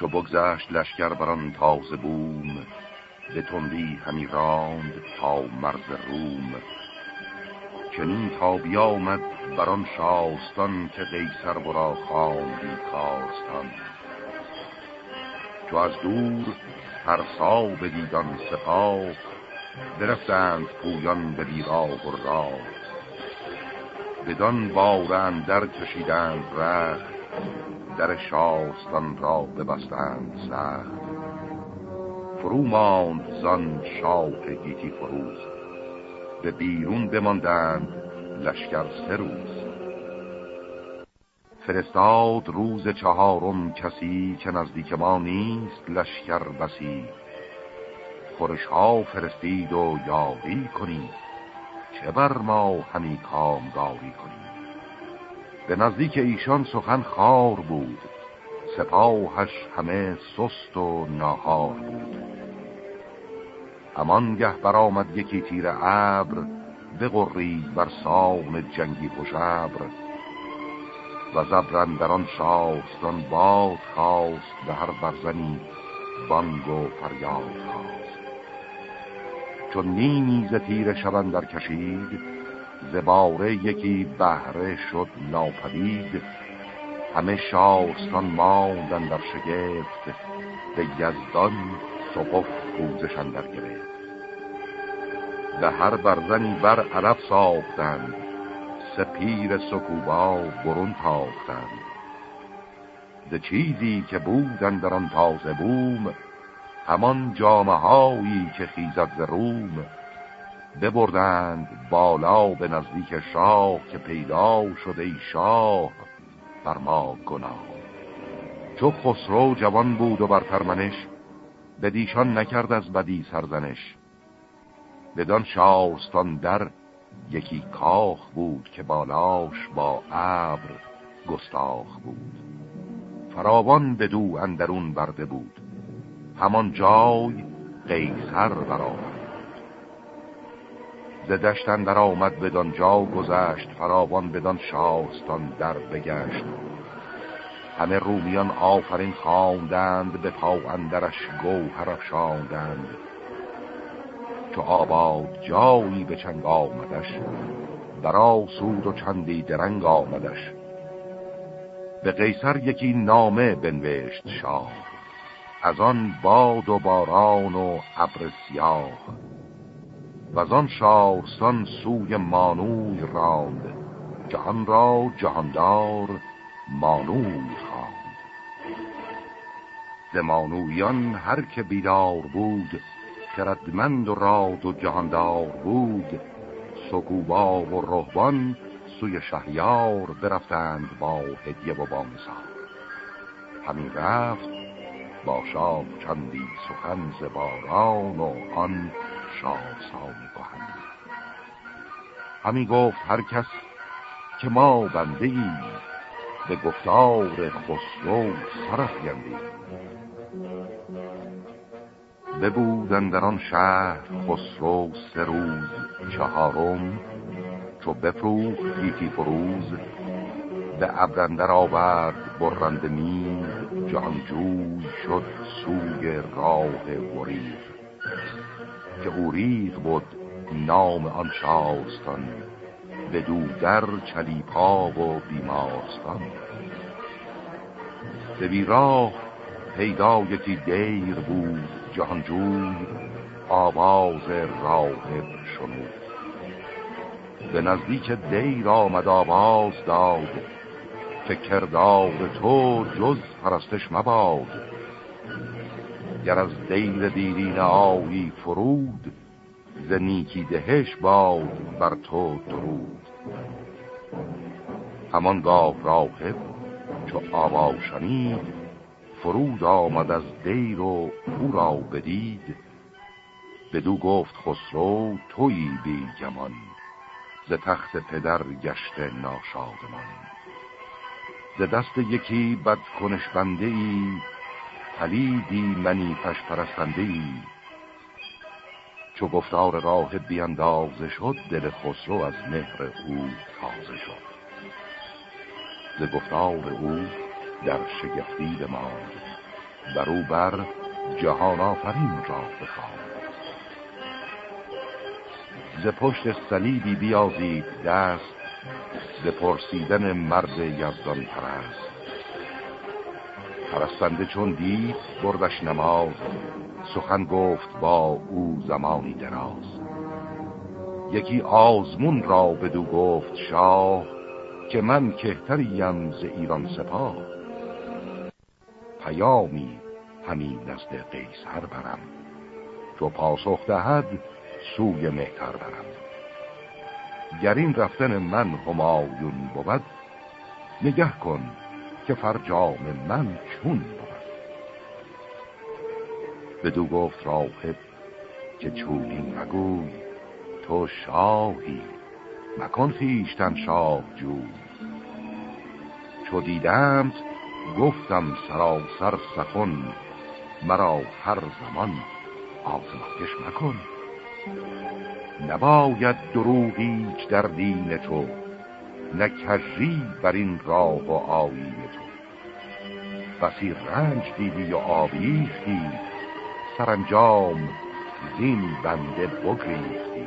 چو بگذشت لشکر بران تازه بوم به تندی همی راند تا مرز روم. چنین تا بیامد بران شاستان که قیصر برا خواندی کاستان چو از دور ترسا بدیدان سپاه درفتند پویان به بیراه و راه. بدان بارن در کشیدند رخت در شاستان را ببستند سخت. فرو ماند زان شاه گیتی فروز. به بیرون بماندند لشکر سه روز. فرستاد روز چهارم کسی که نزدیک ما نیست لشکر بسی. خورش ها فرستید و یاری کنید. چه بر ما همی کامگاری کنید؟ به نزدیک ایشان سخن خار بود. سپاهش همه سست و ناهار بود. گه برآمد یکی تیر ابر بقرید بر سام جنگی خوشبر و زبرن در آن شاستان باد خواست به هر برزنی بانگ و فریاد خواست. چون نیمی ز تیر شبن در کشید زباره یکی بهره شد ناپدید. همه شاستان ماندن در شگفت به یزدان سقف پوزشان در گرفت. به هر برزنی بر عرب ساختند سپیر سکوبا برون تاختند. ده چیزی که بودن در آن تازه بوم همان جامعه هایی که خیزد ز روم ببردند بالا به نزدیک شاه که پیدا شده ای شاه بر ما گناه. چو خسرو جوان بود و بر فرمنش به دیشان نکرد از بدی سرزنش. بدان شاستان در یکی کاخ بود که بالاش با ابر گستاخ بود. فراوان به دو اندرون برده بود. همان جای قیصر برآمد ز دشتن در آمد بدان جا گذشت فراوان بدان شاستان در بگشت. همه رومیان آفرین خواندند به پا اندرش گوهر افشاندند. چو آباد جایی به چنگ آمدش در سود و چندی درنگ آمدش. به قیصر یکی نامه بنوشت شاه از آن باد و باران و ابر سیاه. و آن شارستان سوی مانوی راند. جهان را جهاندار مانوی خواند. ز مانویان هر که بیدار بود خردمند و راد و جهاندار بود سکوبا و رهبان سوی شهیار برفتند با هدیه و با همین رفت با شاه چندی سخن زباران و آن شاسانی گهن همی گفت هر کس که ما بنده ای به گفتار خسرو سرفگندیم ببودن در آن شهر خسرو سه روز چهارم چو بفروخت گیتی فروز به ابرندر آورد برند نیز جانجوی شد سوی راه وریغ که اوریغ بود نام آن شاستان به دودر چلیپا و بیمارستان. به بیراه پیدا یکی دیر بود جهانجوی آواز راهب شنود. به نزدیک دیر آمد آواز داد فکردار تو جز پرستش مباد. گر از دیر دیرین آیی فرود ز نیکی دهش باد بر تو درود. همان گاه راهب چو آوا شنید فرود آمد از دیر و او را بدید. بدو گفت خسرو توی بی گمان ز تخت پدر گشت ناشادمان. ز دست یکی بد کنش بنده ای پلیدی منی پش پرستنده ای چو گفتار راه بیاندازه شد دل خسرو از مهر او تازه شد. ز گفتار او در شگفتی بماند برو بر جهان آفرین را بخواد ز پشت صلیبی بیازید دست ز پرسیدن مرد یزدان پرست پرستنده چون دید بردش نماز. سخن گفت با او زمانی دراز. یکی آزمون را بدو گفت شاه که من کهتریم ز ایران سپاه. پیامی همین نزد قیصر برم. چو پاسخ دهد سوی مهتر برم. گر این رفتن من همایون بود نگه کن که فرجام من چون بود. بدو گفت راهب که چونین مگوی تو شاهی مکن خیشتن شاه جوی چو دیدمت گفتم سراسر سخن مرا هر زمان آزمایش مکن. نباید دروغیچ در دین تو نکجی بر این راه و آیین تو. بسی رنج دیدی و آبیختی سرانجام زین بنده بگریختی.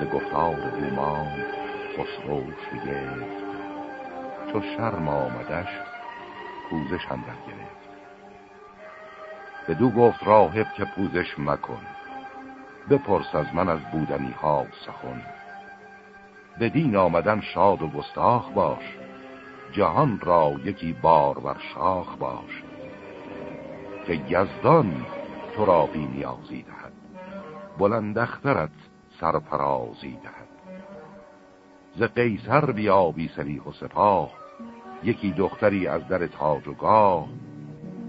به گفتار دومان خسرو شگفت چو شرم آمدش پوزش هم گرفت. دو گفت راهب که پوزش مکن بپرس از من از بودنی ها سخن. به دین آمدن شاد و گستاخ باش. جهان را یکی بار بر شاخ باش که یزدان تو را بی نیازی دهد. بلند اخترت سرفرازی دهد. ز قیصر بیا بی سلیح و سپاه. یکی دختری از در تاج و گاه.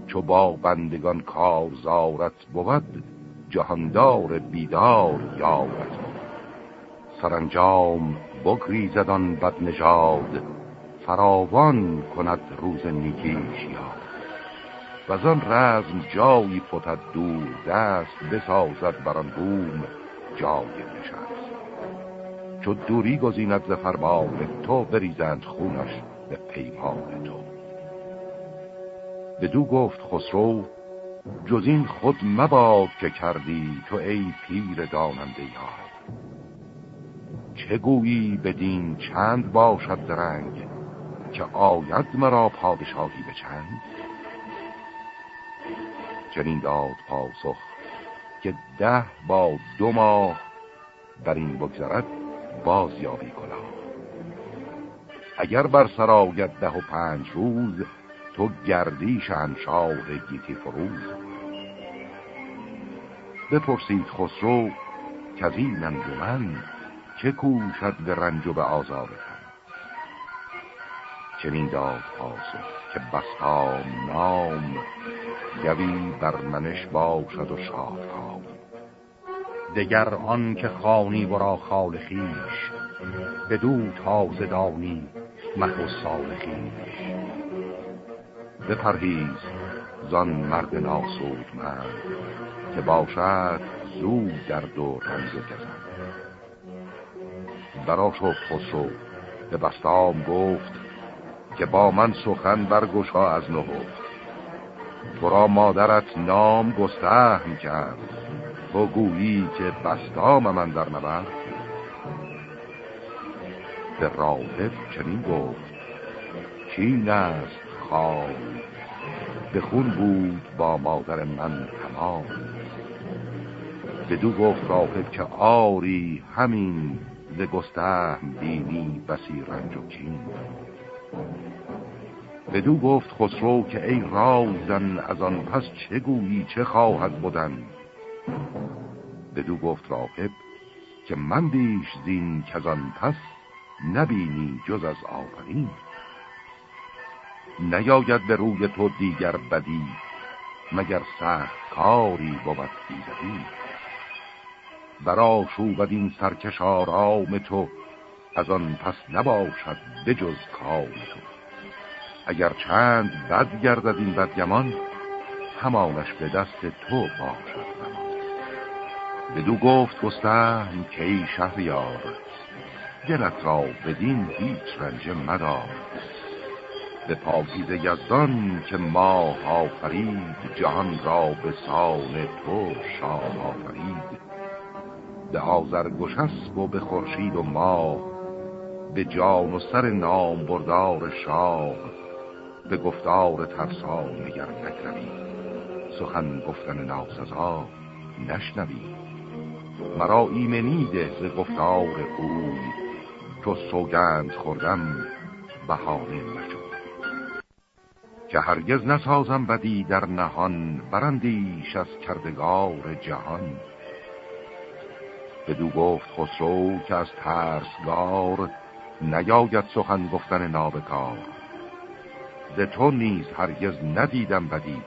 چو با بندگان کار زارت بود جهاندار بیدار یارت سرانجام بگریزدان بد نژاد فراوان کند روز نیکیش یاد و آن رزم جایی فتد دور دست بسازد بر آن بوم جای نشست. چو دوری گزیند ز فرمان تو بریزند خونش به پیمان تو. بدو گفت خسرو جز این خود مباد که کردی تو ای پیر داننده یاد چه گویی بدین چند باشد درنگ که آید مرا پادشاهی به چند؟ چنین داد پاسخ که ده با دو ماه بر این بگذرد باز یابی کلا اگر بر سر آید ده و پنج روز تو گردی شهنشاه گیتی فروز. بپرسید خسرو که از این چه کوشد به رنج و به آزار چنین داد پاسخ که بستام نام گوی بر منش باشد و شادکام. دگر آن که خانی برا خال خیش بدو تازه دانی مه و سال خیش بپرهیز زان مرد ناسود من که باشد زود در دو رنز گزن برا شد خسرو به بستام گفت که با من سخن برگشا از نهفت. تو را مادرت نام گستهم کرد. تو گویی که بستام من در نبرد. به راهب چنین گفت چین است خواهد به خون بود با مادر من تمام. بدو گفت راهب که آری همین ز گستهم بینی بسی رنج و کین بدو گفت خسرو که ای رازن از آن پس چه گویی چه خواهد بودن بدو گفت راهب که من دیش زین که از آن پس نبینی جز از آفرین. نیاید به روی تو دیگر بدی مگر سخت کاری بود بیزدی برا شوبد این سرکش آرام تو از آن پس نباشد بجز کار تو. اگر چند بد گردد این بدگمان همانش به دست تو باشد زمان. بدو گفت گستهم که ای شهریار دلت را بدین هیچ رنج مدار. به پاکیز یزدان که ماه آفرید جهان را به سال تو شاه آفرید. به آزر گشسب و به خورشید و ماه به جان و سر نام بردار شاه به گفتار ترسا نگر نکروی. سخن گفتن ناسزا نشنوی. مرا ایمنی ده ز گفتار اوی تو سوگند خوردم بهانه مجو. که هرگز نسازم بدی در نهان برندیش از کردگار جهان. بدو گفت خسرو که از ترسگار نیاید سخن گفتن نابکار. ز تو نیز هرگز ندیدم بدی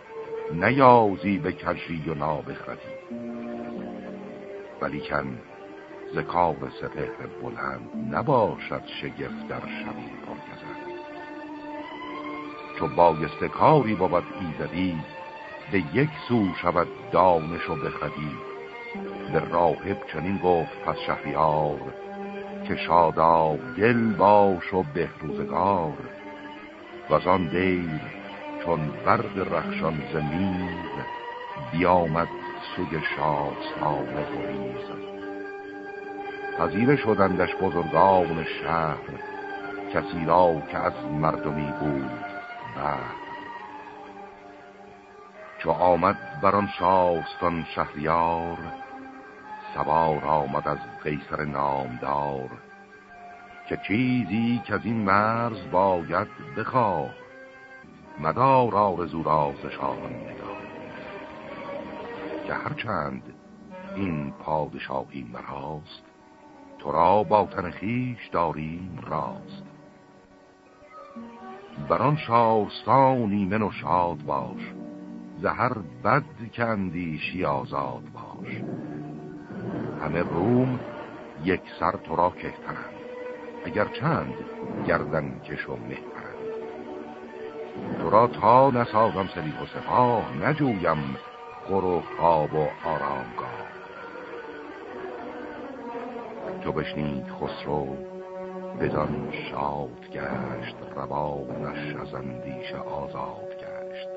نیازی به کشی و نابخردی. ولیکن ز کار سپهر بلند نباشد شگفت در شبی پرگزد چو بایست کاری بود ایزدی به یک سو شود دانش و بخدی به راهب چنین گفت پس شهریار که شادا دل باش و بهروزگار و آن دیر چون برد رخشان زمین بیامد سوی شاستانه بریز پذیره شدندش بزرگان شهر کسی را که از مردمی بود بر. چو آمد بران شاستان شهریار سوار آمد از قیصر نامدار که چیزی که از این مرز باید بخواه. مدار آرزو را ز شاهان نگاه که هرچند این پادشاهی مراست تو را با تن خیش داریم راست. بران شاستانی من و شاد باش زهر بد کندیشی آزاد باش. همه روم یک سر تو را کهترند اگر چند گردن کش و مهترند. تو را تا نسازم سلیح و سپاه نجویم خور و خواب و آرامگاه. چو بشنید خسرو بدان شاد گشت روانش از اندیشه آزاد گشت.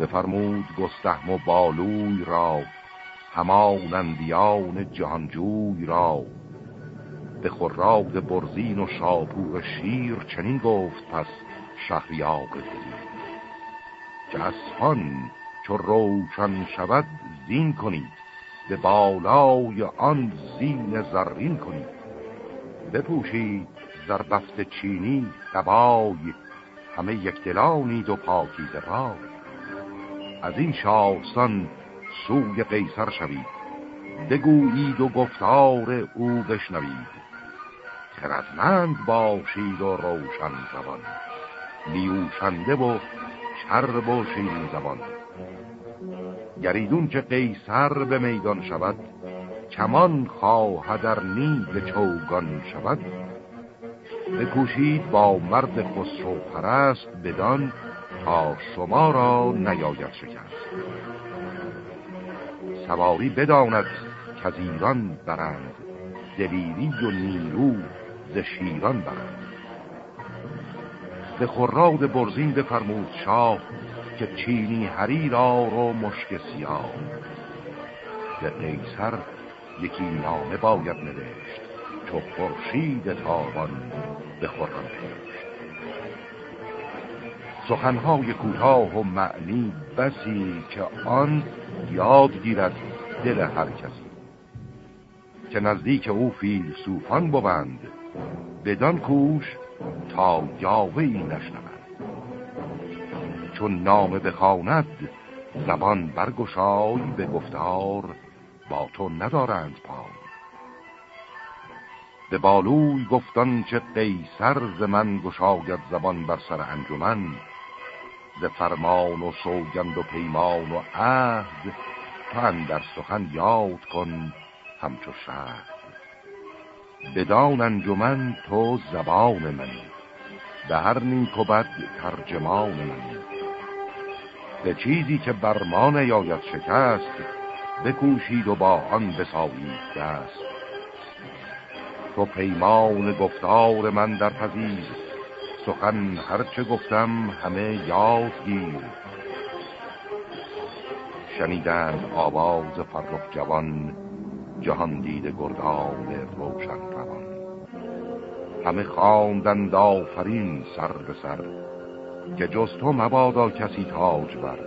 بفرمود گستهم و بالوی را همان اندیان جهانجوی را. به خراد برزین و شاپور شیر چنین گفت پس شهریار دلی که اسفان چو روشن شود زین کنید به بالای آن زین زرین کنید. بپوشید زربفت چینی دبای همه یک دلانید و پاکیز را از این شاستان سوی قیصر شوید. بگویید و گفتار او بشنوید. خردمند باشید و روشن زبان. نیوشنده و چرب و شیرین زبان. گریدون که قیصر به میدان شود کمان خواه در نیز چوگان شود. بکوشید با مرد خسرو پرست بدان تا شما را نیاید شکست. سواری بداند که از ایران برند. دلیری و نیرو ز شیران برند. به خراد برزین بفرمود شاه که چینی هری را رو مشک سیاه. به قیصر یکی نامه باید نوشت چو خورشید تابان به خورم پیشت سخنهای کوتاه و معنی بسی که آن یاد گیرد دل هر کسی. که نزدیک او فیلسوفان بوند بدان کوش تا یاوه ای نشنود. چون نامه بخواند زبان برگشای به گفتار با تو ندارند پای. به بالوی گفتان چه قیصر ز من گشاید زبان بر سر انجمن ز فرمان و سوگند و پیمان و عهد تو در سخن یاد کن همچو شهر بدان انجمن تو زبان منی به هر نیک و بد ترجمان منی به چیزی که بر ما نیاید شکست بکوشید و با آن بسایید دست. تو پیمان گفتار من در پذیر سخن هرچه گفتم همه یاد گیر. شنیدن آواز فرخ جوان جهان دیده گردان روشن روان. همه خواندند آفرین سر به سر که جز تو مبادا کسی تاج بر.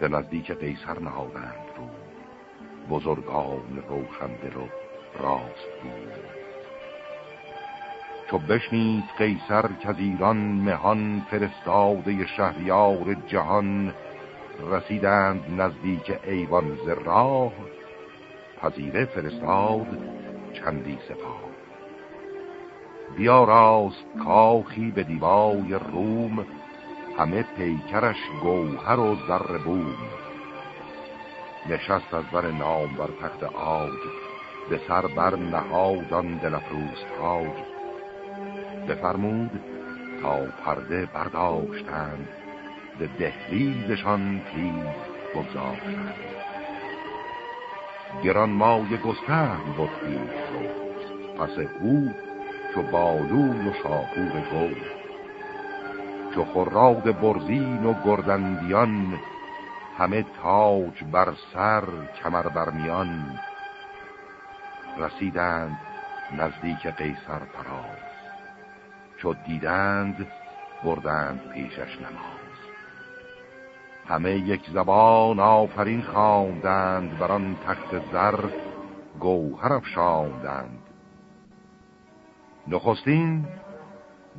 به نزدیک قیصر نهادند رو بزرگان روشن دل و راست بود چو بشنید قیصر که ایران مهان فرستاده شهریار جهان. رسیدند نزدیک ایوان ز راه پذیره فرستاد چندی سپاه. بیا راست کاخی به دیوای روم همه پیکرش گوهر و زر بوم. نشست از بر نام بر تخت آج به سر بر نهادان دلفروز تاج. بفرمود تا پرده برداشتند به دهلیزشان تیز بگذاشتند. گران مای گستن بود رو پس او چو بالون و شاپور گل چو خراد برزین و گردندیان همه تاج بر سر کمر بر میان رسیدند نزدیک قیصر پراز چو دیدند بردند پیشش نماز. همه یک زبان آفرین خواندند بر آن تخت زر گوهر افشاندند. نخستین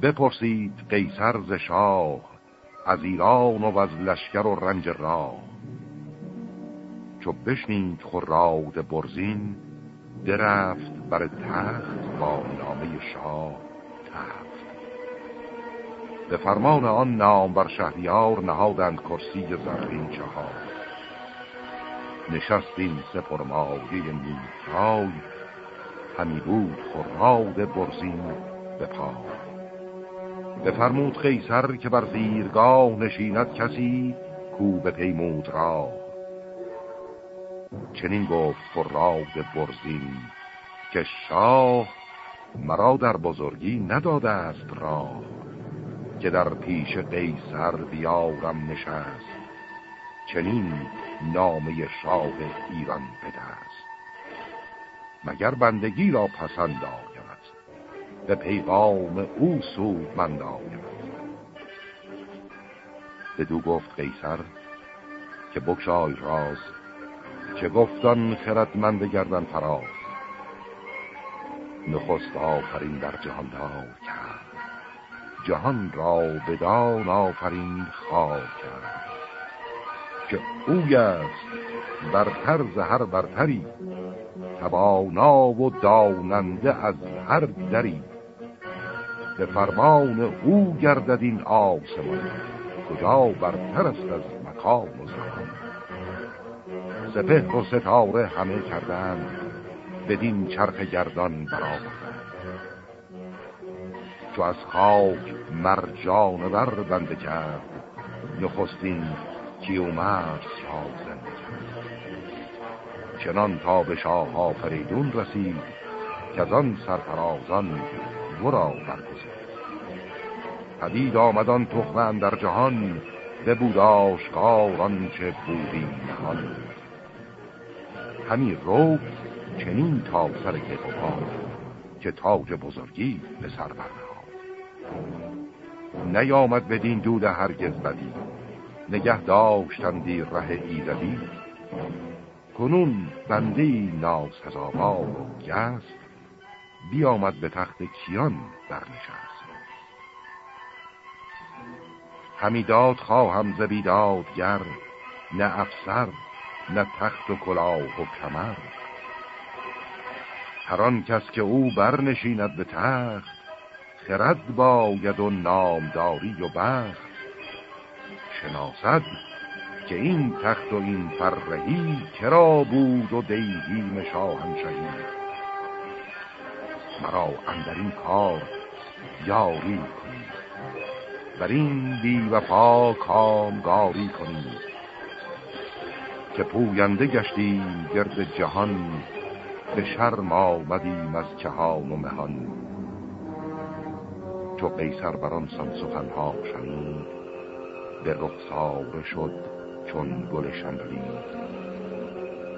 بپرسید قیصر ز شاه از ایران و از لشکر و رنج راه. چو بشنید خراد برزین درفت بر تخت با نامه شاه تفت به فرمان آن نام بر شهریار نهادند کرسی زرین چهار. نشست این سپرمایه نیمتای همی بود خراد برزین به پا بفرمود قیصر که بر زیرگاه نشیند کسی کو به پیمود را. چنین گفت خراد برزین که شاه مرا در بزرگی نداده است راه. که در پیش قیصر بیارم نشست چنین نامه شاه ایران بدست. مگر بندگی را پسند آید به پیغام او سود مند آید بدو گفت قیصر که بکشای راز چه گفتان خردمند گردن فراز نخست آفرین در جهان دار کرد. جهان را بدان آفرین خواه کرد که اوی است بر طرز هر برتری توانا و داننده از هر دری. به فرمان او گردد این آسمان کجا برتر است از مقام و زمان. سپه و ستاره همه کردند بدین چرخ گردان برآوردند چو از خاک مرجان ور بنده کرد. نخستین کیومرس را زنده کرد. چنان تا به شاه آفریدون رسید که از آن سرفرازان ورا برگزید. پدید آمدان تخمه در جهان به بود آشکار چه بودی نهان. همی رو چنین تا سر که تاج بزرگی به سر برنهاد نیامد بدین دود هرگز بدی. نگه داشتندی ره ایزدی. کنون بندی ناسزاوار و گست بیامد به تخت کیان برنشست. همی داد خواهم ز بیدادگر. نه افسر نه تخت و کلاه و کمر. هر کس که او برنشیند به تخت خرد باید و نامداری و بخت. شناسد که این تخت و این فرهی کرا بود و دیهیم شاهنشهی مرا اندر این کار یاری کنید. بر این بی وفا کامگاری کنید. که پوینده گشتیم گرد جهان به شرم آمدیم از کهان و مهان. چو قیصر بران سان سخنها شنید به رخساره شد چون گل شنبلید.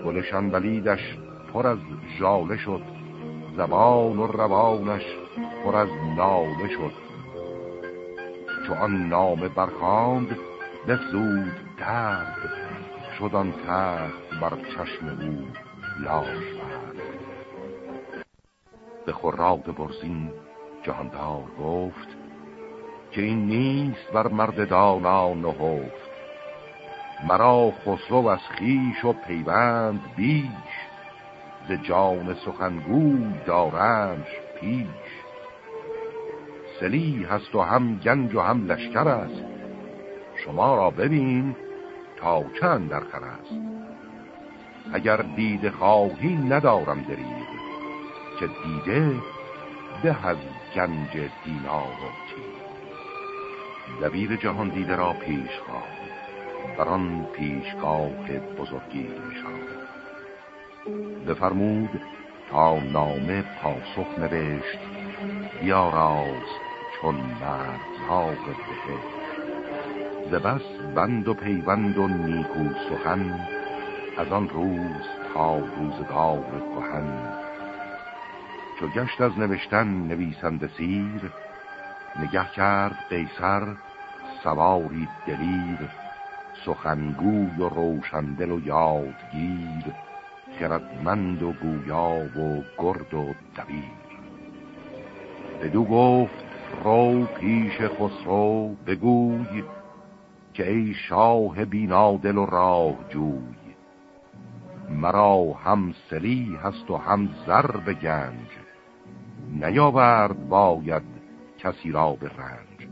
گل شنبلیدش پر از جاله شد زبان و روانش پر از ناله شد. چو آن نامه برخاند بفزود درد شد آن تخت بر چشم او لاش برد به خراد برزین جهاندار گفت که این نیست بر مرد دانا نهفت. مرا خسرو از خیش و پیوند بیش ز جان سخنگوی دارمش پیش. سلی هست و هم گنج و هم لشکر است شما را ببین تا چند در است. اگر دید خواهی ندارم درید که دیده ده از گنج دینار و چیز دبیر جهان دیده را پیش خواه بران پیشگاه بزرگی نشان بفرمود تا نامه پاسخ نوشت راست چون مرزها بهشت. ز بس بند و پیوند و نیکو سخن از آن روز تا روزگار کهن. چو گشت از نوشتن نویسنده سیر نگه کرد قیصر سواری دلیر سخنگوی و روشندل و یادگیر خردمند و گویا و گرد و دبیر. بدو گفت رو پیش خسرو بگوی که ای شاه بینادل و راه جوی مرا هم سلی هست و هم زر به گنج نیاورد باید کسی را به رنج.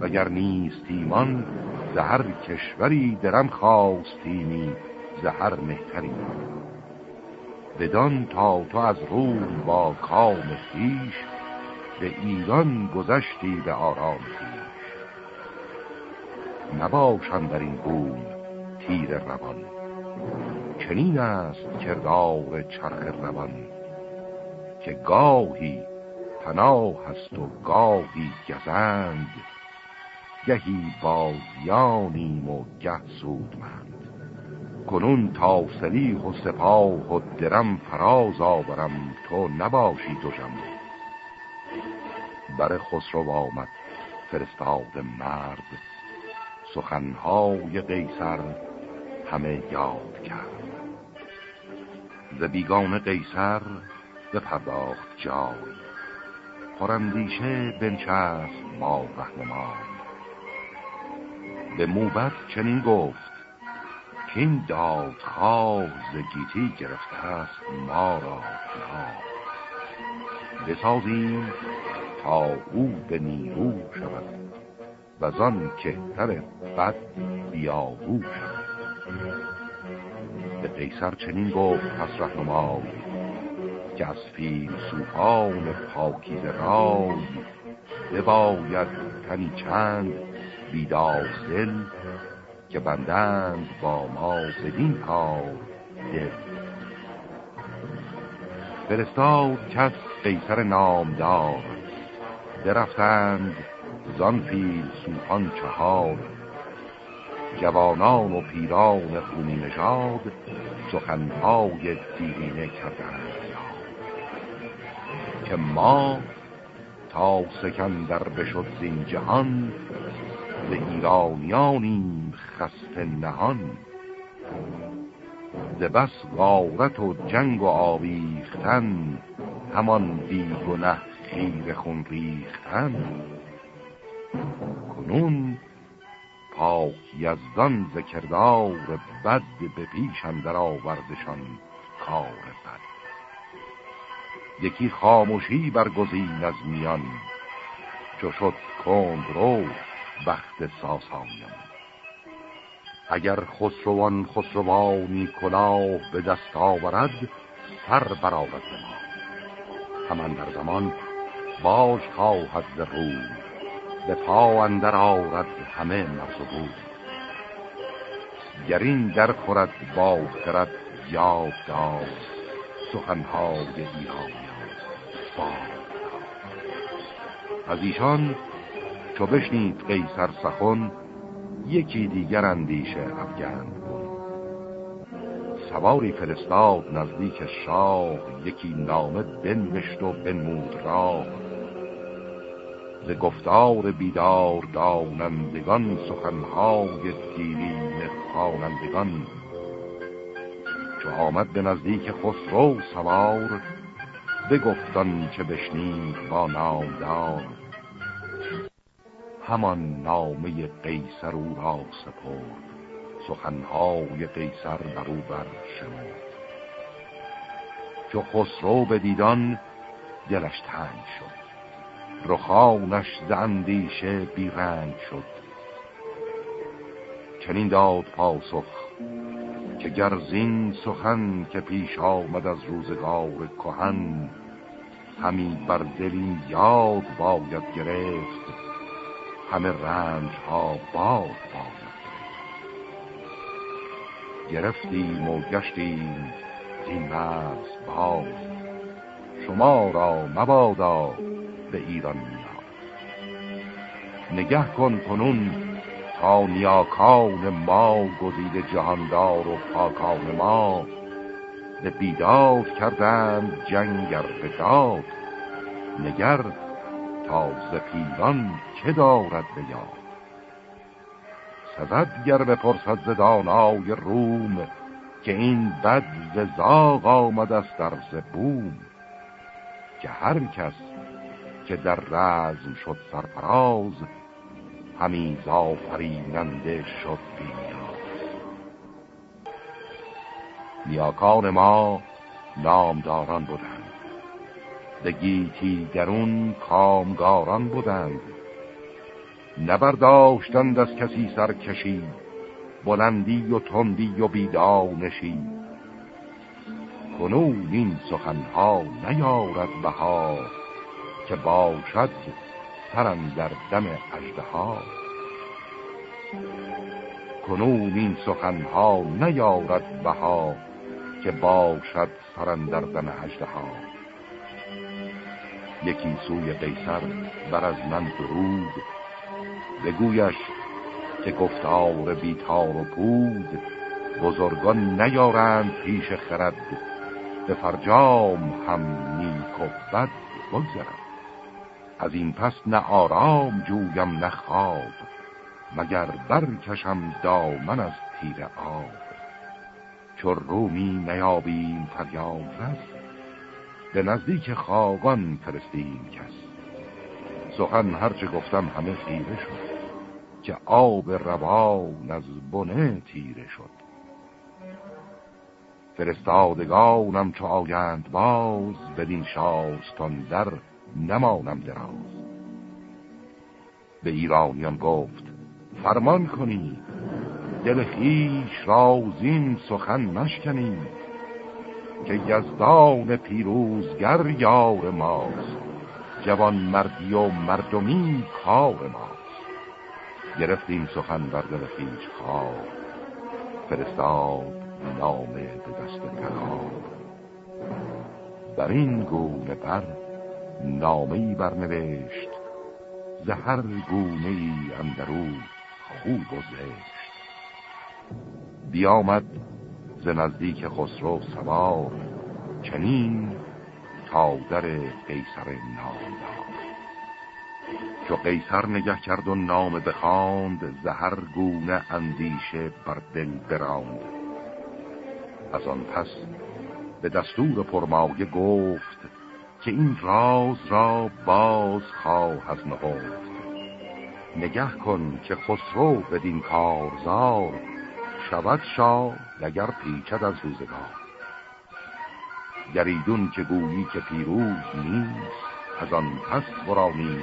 وگر نیستیمان زهر کشوری درم خواستیمی زهر مهتری. بدان تا تو از روم با کام خیش به ایران گذشتی به آرام خیش نباشم در این بوم تیر روان. چنین است کردار چرخ روان. که گاهی پناه هست و گاهی گزند. گهی بازیانیم و گه سودمند. کنون تا سلیح و سپاه و درم فراز آورم تو نباشی تو جمع بر خسرو آمد فرستاد مرد. سخنهای قیصر همه یاد کرد. ز بیگان قیصر به پرداخت جای. پرندیشه بنچست با رهنمای. به موبت چنین گفت که این دادخواه ز گیتی گرفته است ما را بسازیم تا او به نیرو شود و زان کهتر بد بیابو شد به قیصر چنین گفت پس رهنمای که از فیل سوپان پاکیز رای. بباید تنی چند بیدار دل که بندند با ما بدین کار دل. فرستاد کس قیصر نامدار. درفتند زان فیل سوهان چهار. جوانان و پیران خونی نژاد سخنهای دیرینه کردند. که ما تا سکندر بشد زین جهان به ایرانیانیم خسته نهان. ز بس غارت و جنگ و آویختن همان بیگنه خیر خون ریختن. کنون پاک یزدان ذکردار بد به پیش اندر آوردشان کار یکی خاموشی برگزین از میان. چو شد کند رو بخت ساسانیان. اگر خسروان خسروانی کلاه به دست آورد سر برآورد ما. همان در زمان باش خواهد ز روی به پا اندر آورد همه مرز و بود گرین در خورد با خرد یاد داشت سخنهای ایرانیان با از ایشان چو بشنید قیصر سخن یکی دیگر اندیشه افگند سواری فرستاد نزدیک شاه یکی نامه بنوشت و بنمود راه. ز گفتار بیدار دانندگان سخنهای دیرین خوانندگان. چو آمد به نزدیک خسرو سوار بگفتان چه بشنید با نامدار. همان نامه قیصر او را سپرد سخنهای قیصر بر او بر شمود چو خسرو به دیدان دلش تنگ شد. رخانش زندیشه بیرنگ شد. چنین داد پاسخ که گرزین سخن که پیش آمد از روزگار کهن همی بر دلی یاد باید گرفت. همه رنج ها باد باید گرفتیم و گشتیم زین مرز باز. شما را مبادا به ایران نیاز نگه کن کنون تا نیاکان ما گزید جهاندار و پاکان ما. به بیداد کردند جنگر به داد نگر تا ز پیران چه دارد به یاد؟ سزد گر بپرسد ز دانای روم که این بد زاغ آمد است در بوم. که هر کس که در رزم شد سرفراز همی زافریننده شد بینیاز نیاکان ما نامداران بودند. به گیتی درون کامگاران بودند. نبرداشتند از کسی سرکشی بلندی و تندی و بیدانشی. کنون این سخنها نیارد بها که باشد سرم در دم اجده ها کنون این سخنها نیارد بها که باشد سرم در دم ها. یکی سوی قیصر بر از من درود بگویش که گفتار بیتار و پود بزرگان نیارند پیش خرد به فرجام هم نیک و بد بگذرد. از این پس نه آرام جویم نه خواب مگر برکشم دامن از تیر آب. چون رومی نیابیم فریاد رس به نزدیک خاقان فرستیم کس. سخن هرچه گفتم همه خیره شد که آب روان از بنه تیره شد. فرستادگانم چو آیند باز بدین شاستان در نمانم دراز. به ایرانیان گفت فرمان کنی دل خیش رازین سخن مشکنی که یزدان پیروزگر یار ماست. جوان مردی و مردمی کار ماست. گرفتیم سخن بر دل خیش خواه فرستاد نامه به دست پناه بر این گونه بر نامهی برنوشت زهر گونه ای اندرو خوب و زشت. بیامد ز نزدیک خسرو سوار چنین تا در قیصر نامدار. چو قیصر نگه کرد و نام بخاند زهر گونه اندیشه بر دل براند. از آن پس به دستور پرمایه گفت که این راز را باز خواه از نهفت. نگه کن که خسرو بدین کارزار شود شاه اگر پیچد از روزگار. گریدون که گویی که پیروز نیست از آن پس برانی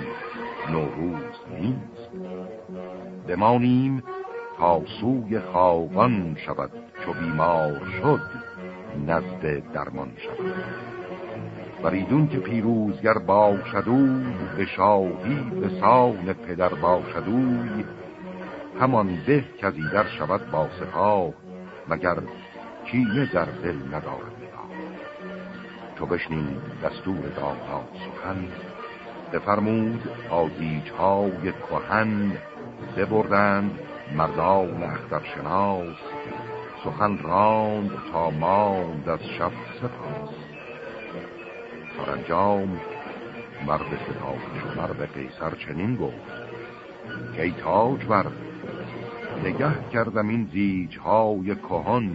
نوروز نیست. بمانیم تا سوی خاقان شود چو بیمار شد نزد درمان شود. وریدون که پیروزگر باشدو به شاهی به سان پدر باشدوی همان به که در شود با سپاه مگر کینه در دل ندارد نگاه. چو بشنید دستور دادا سخن بفرمود آدیج های کهن ببردند مردان اخترشناس. سخن راند تا ماند از شب سپاس. سرانجام مرد ستایش و مرد قیصر چنین گفت که ای تاج بر نگه کردم این زیج های کهن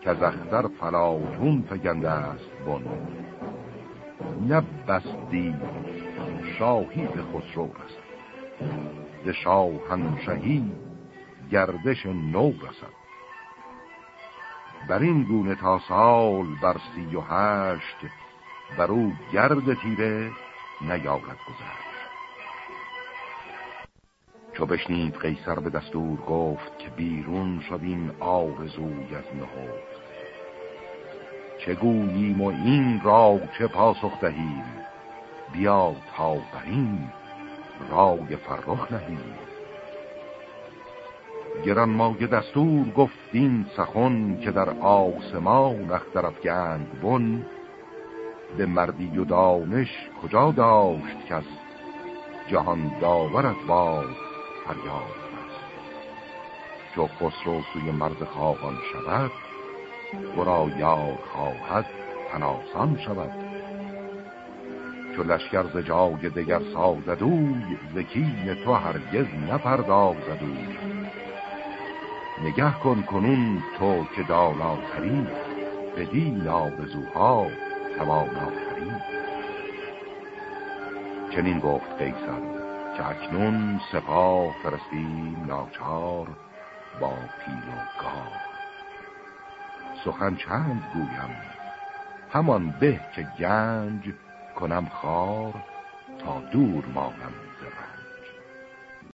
که زختر فلاطون فگنده است بن. نبستی شاهی به خسرو رسد به شاهنشهی گردش نو رسد. بر این گونه تا سال بر سی و هشت بر او گرد تیره نیارد گذشت چو بشنید قیصر به دستور گفت که بیرون شد این آرزوی از نهفت. چه گوییم و این را چه پاسخ دهیم؟ بیا تا بریم رای فرخ نهیم. گران ماگ دستور گفتین سخن که در آسمان اختر گند بن. به مردی و دانش کجا داشت کس؟ جهان داور از باز فریاد است چو خسرو سوی مرز خواهان شود ورا یار خواهد تناسان شود. چو لشکر ز جای دگر سازدوی زکین تو هرگز نپردازدوی نگه کن کنون تو که داناتری به دین آرزوها تواناتری. چنین گفت قیصر. که اکنون سپاه فرستیم ناچار با پیل و گار. سخن چند گویم؟ همان به که گنج کنم خار تا دور مانم.